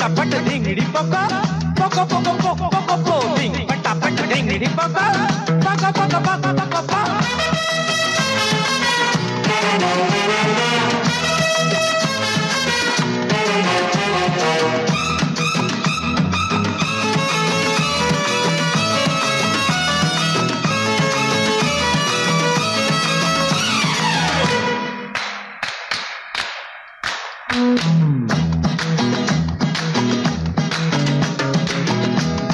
पटापट धिंगड़ी पोको पोको पोको पोको पोको पोतिंग पटापट धिंगड़ी पोको पोको पोको पोको पोको पोको Mm-hmm.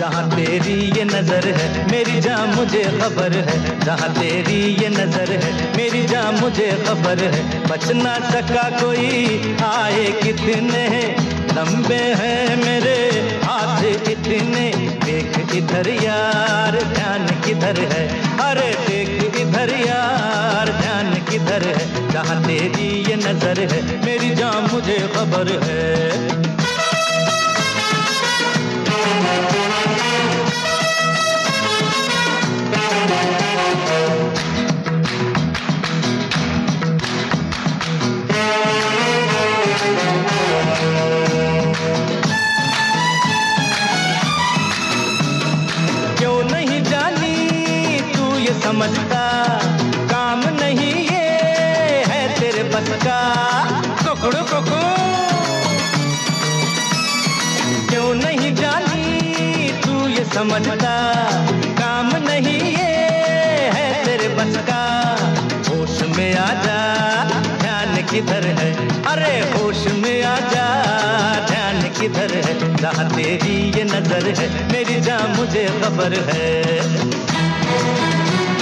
जहाँ तेरी ये नज़र है, मेरी जान मुझे खबर है। जहाँ तेरी ये नज़र है, मेरी जान मुझे खबर है। बचना सका कोई, आए कितने? लंबे हैं मेरे हाथ इतने। देख इधर यार, ध्यान किधर है? अरे देख इधर यार, ध्यान किधर है? जहाँ तेरी ये नज़र है, मेरी जान मुझे खबर है। समझता काम नहीं ये है तेरे बस का। कुकड़ू कुकू क्यों नहीं जानी तू ये समझता काम नहीं ये है तेरे बस का। होश में आ जा ध्यान किधर है? अरे होश में आ जा ध्यान किधर है? जहाँ तेरी ये नज़र है, मेरी जान मुझे खबर है।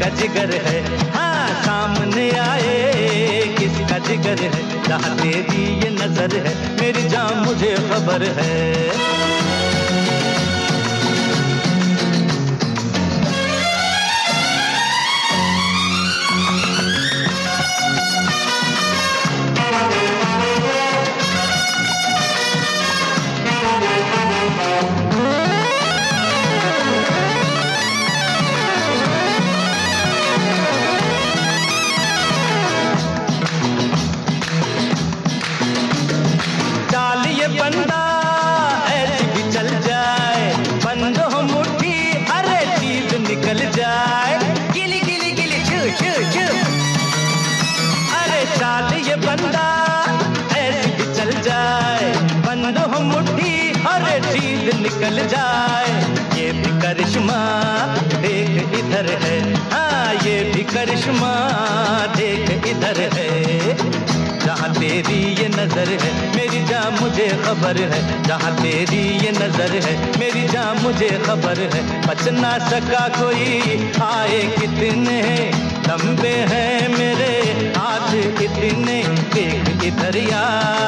किसका जिगर है। हाँ सामने आए, किसका जिगर है? जहाँ तेरी ये नज़र है, मेरी जान मुझे खबर है। निकल जाए, ये भी करिश्मा, देख इधर है। हाँ ये भी करिश्मा, देख इधर है। जहाँ तेरी ये नज़र है, मेरी जान मुझे खबर है। जहाँ तेरी ये नज़र है, मेरी जान मुझे खबर है। बच ना सका कोई, आए कितने? लंबे हैं मेरे हाथ कितने देख इधर यार।